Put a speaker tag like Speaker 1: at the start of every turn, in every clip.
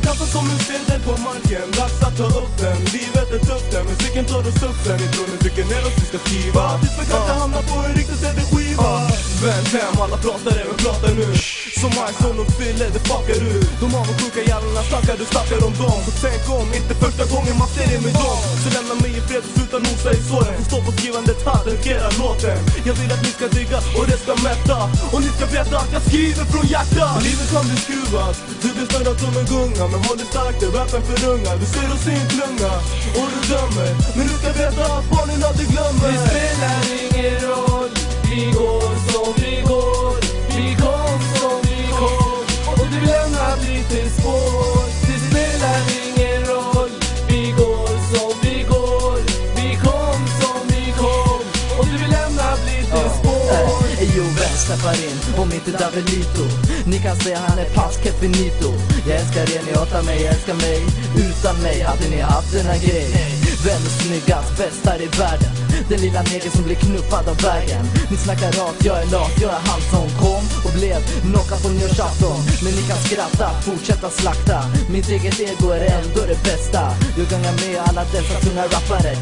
Speaker 1: Den kastas som en sedel på marken. Dags att ta upp den. Livet är tufft. Där Musiken tar oss upp. Sen Ifrån en trycker ner oss vi ska skriva. Tills vi kanske hamnar på en riktig fem alla pratar även pratar nu. Som Ison och Fille, det fuckar du. De avundsjuka jävlarna snackar, du snackar om dem. Så tänk om, inte första gången man ser det med dem. Så lämna mig i fred och sluta nosa i såren. Får stå på skrivandet här, dedikerar låten. Jag vill att ni ska digga och det ska mätta. Och ni ska veta att jag skriver från hjärtat. Livet kan bli skruvat, du blir snurrad som en gunga. Men håll dig stark, det är rappen för unga Du ser oss i en klunga och du dömer Men du ska veta att barnen aldrig
Speaker 2: Eyo, in om inte Davelito? Ni kan säga han är pass finito Jag älskar er, ni hatar mig, jag älskar mig. Utan mig hade ni haft den här grejen. Vem är snyggast, bäst här i världen? Den lilla negern som blir knuffad av vägen. Ni snackar rakt, jag är lat, jag är han som kom och blev knockad på nyårsafton Men ni kan skratta, fortsätta slakta. Mitt eget ego är ändå det bästa. Jag gungar med alla dessa tunga rappare.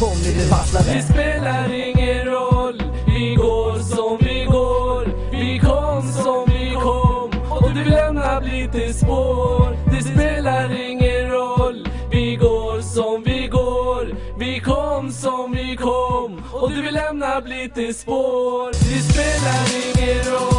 Speaker 2: Kom ni blir varslade
Speaker 3: Vi spelar ingen spår. Det spelar ingen roll, vi går som vi går. Vi kom som vi kom. Och du lämnar lite spår. Det spelar ingen roll.